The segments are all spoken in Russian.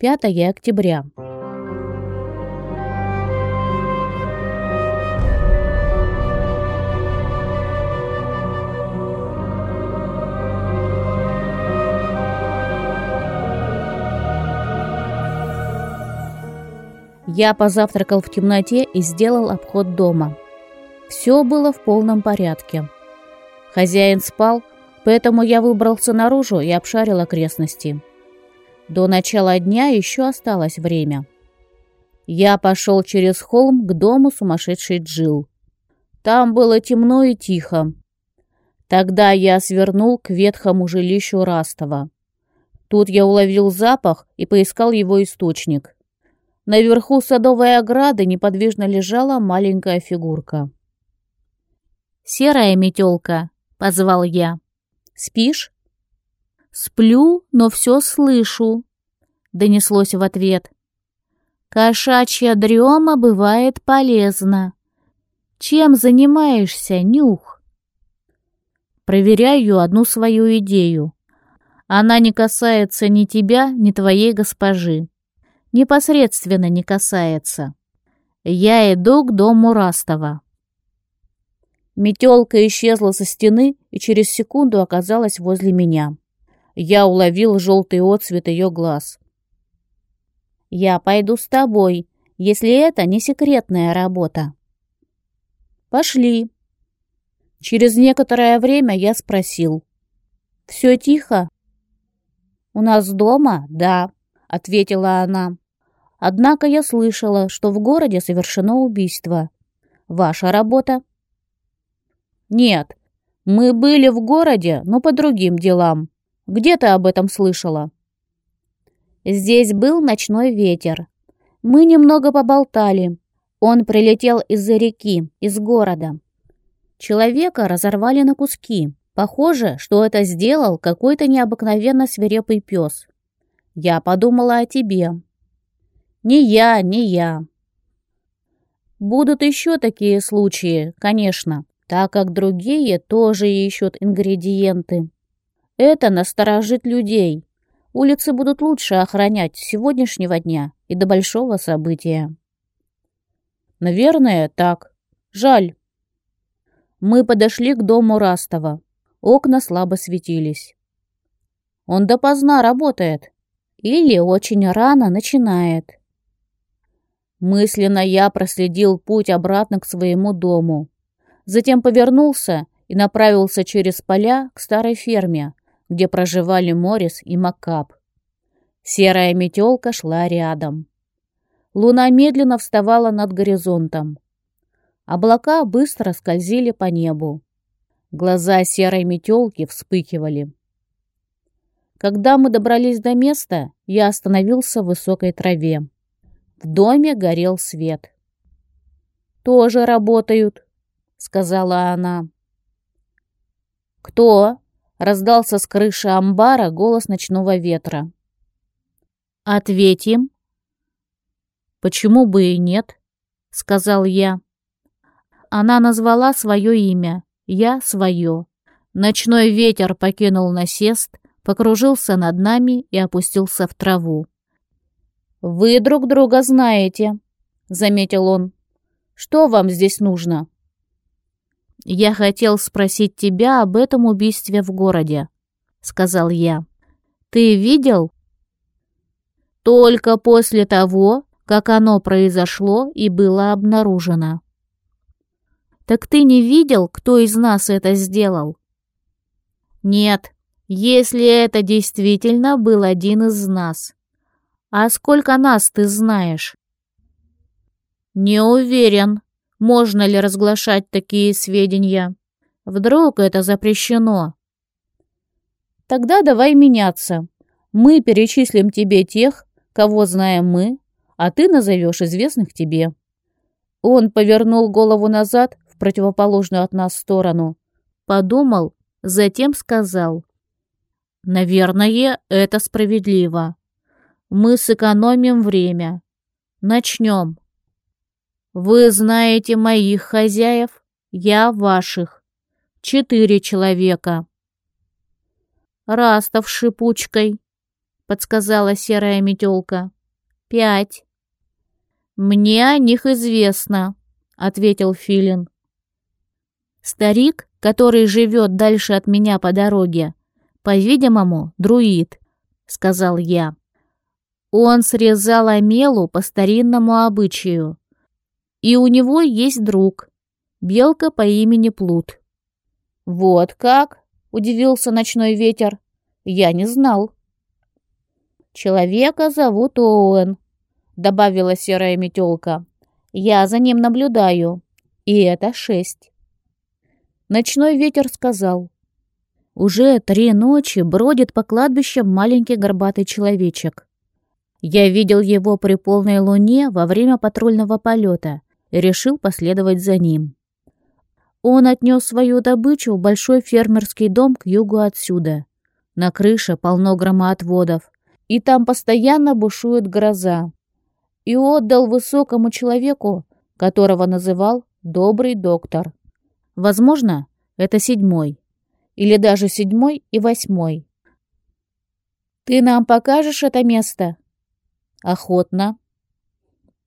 5 октября. Я позавтракал в темноте и сделал обход дома. Все было в полном порядке. Хозяин спал, поэтому я выбрался наружу и обшарил окрестности. До начала дня еще осталось время. Я пошел через холм к дому сумасшедшей Джил. Там было темно и тихо. Тогда я свернул к ветхому жилищу Растова. Тут я уловил запах и поискал его источник. Наверху садовой ограды неподвижно лежала маленькая фигурка. «Серая метелка», — позвал я. «Спишь?» «Сплю, но все слышу», — донеслось в ответ. «Кошачья дрема бывает полезна. Чем занимаешься, Нюх?» Проверяю одну свою идею. Она не касается ни тебя, ни твоей госпожи непосредственно не касается. Я иду к дому Растова. Метелка исчезла со стены и через секунду оказалась возле меня. Я уловил желтый отцвет ее глаз. «Я пойду с тобой, если это не секретная работа». «Пошли». Через некоторое время я спросил. «Все тихо?» «У нас дома?» «Да», — ответила она. Однако я слышала, что в городе совершено убийство. Ваша работа? Нет, мы были в городе, но по другим делам. Где ты об этом слышала? Здесь был ночной ветер. Мы немного поболтали. Он прилетел из-за реки, из города. Человека разорвали на куски. Похоже, что это сделал какой-то необыкновенно свирепый пес. Я подумала о тебе. Не я, не я. Будут еще такие случаи, конечно, так как другие тоже ищут ингредиенты. Это насторожит людей. Улицы будут лучше охранять с сегодняшнего дня и до большого события. Наверное, так. Жаль. Мы подошли к дому Растова. Окна слабо светились. Он допоздна работает. Или очень рано начинает. Мысленно я проследил путь обратно к своему дому. Затем повернулся и направился через поля к старой ферме, где проживали Морис и Макап. Серая метелка шла рядом. Луна медленно вставала над горизонтом. Облака быстро скользили по небу. Глаза серой метелки вспыхивали. Когда мы добрались до места, я остановился в высокой траве. В доме горел свет. «Тоже работают», — сказала она. «Кто?» — раздался с крыши амбара голос ночного ветра. «Ответим». «Почему бы и нет?» — сказал я. Она назвала свое имя, я свое. Ночной ветер покинул насест, покружился над нами и опустился в траву. «Вы друг друга знаете», — заметил он. «Что вам здесь нужно?» «Я хотел спросить тебя об этом убийстве в городе», — сказал я. «Ты видел?» «Только после того, как оно произошло и было обнаружено». «Так ты не видел, кто из нас это сделал?» «Нет, если это действительно был один из нас». «А сколько нас ты знаешь?» «Не уверен, можно ли разглашать такие сведения. Вдруг это запрещено?» «Тогда давай меняться. Мы перечислим тебе тех, кого знаем мы, а ты назовешь известных тебе». Он повернул голову назад в противоположную от нас сторону, подумал, затем сказал. «Наверное, это справедливо. Мы сэкономим время. Начнем. Вы знаете моих хозяев, я ваших. Четыре человека. Растов шипучкой. подсказала серая метелка. Пять. Мне о них известно, ответил Филин. Старик, который живет дальше от меня по дороге, по-видимому, друид, сказал я. Он срезал омелу по старинному обычаю. И у него есть друг, белка по имени Плут. «Вот как?» — удивился ночной ветер. «Я не знал». «Человека зовут Оуэн», — добавила серая метелка. «Я за ним наблюдаю, и это шесть». Ночной ветер сказал. «Уже три ночи бродит по кладбищам маленький горбатый человечек. Я видел его при полной луне во время патрульного полета решил последовать за ним. Он отнес свою добычу в большой фермерский дом к югу отсюда. На крыше полно громоотводов, и там постоянно бушует гроза. И отдал высокому человеку, которого называл «добрый доктор». Возможно, это седьмой, или даже седьмой и восьмой. «Ты нам покажешь это место?» Охотно.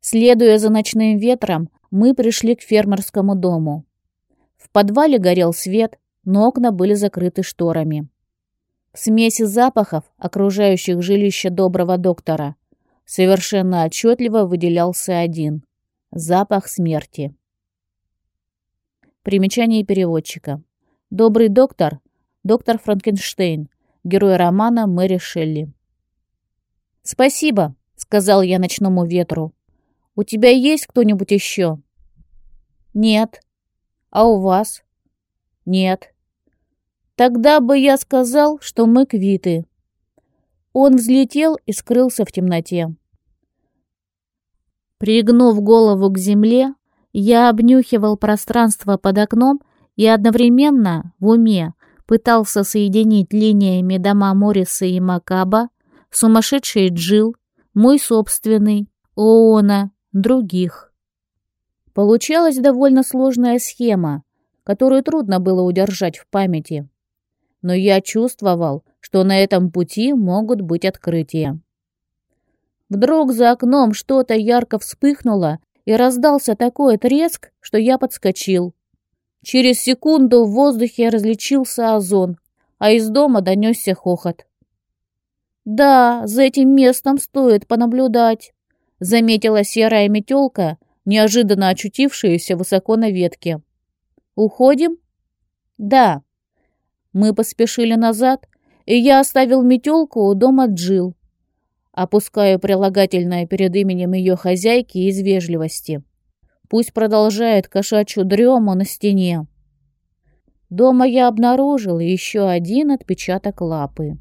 Следуя за ночным ветром, мы пришли к фермерскому дому. В подвале горел свет, но окна были закрыты шторами. В смеси запахов, окружающих жилище доброго доктора, совершенно отчетливо выделялся один — запах смерти. Примечание переводчика. Добрый доктор — доктор Франкенштейн, герой романа Мэри Шелли. «Спасибо», сказал я ночному ветру. «У тебя есть кто-нибудь еще?» «Нет». «А у вас?» «Нет». «Тогда бы я сказал, что мы квиты». Он взлетел и скрылся в темноте. Пригнув голову к земле, я обнюхивал пространство под окном и одновременно в уме пытался соединить линиями дома Морриса и Макаба, сумасшедший Джил, мой собственный, ООНа, других. Получалась довольно сложная схема, которую трудно было удержать в памяти. Но я чувствовал, что на этом пути могут быть открытия. Вдруг за окном что-то ярко вспыхнуло, и раздался такой треск, что я подскочил. Через секунду в воздухе различился озон, а из дома донесся хохот. «Да, за этим местом стоит понаблюдать», — заметила серая метелка, неожиданно очутившаяся высоко на ветке. «Уходим?» «Да». Мы поспешили назад, и я оставил метелку у дома Джил. Опускаю прилагательное перед именем ее хозяйки из вежливости. Пусть продолжает кошачью дрему на стене. Дома я обнаружил еще один отпечаток лапы.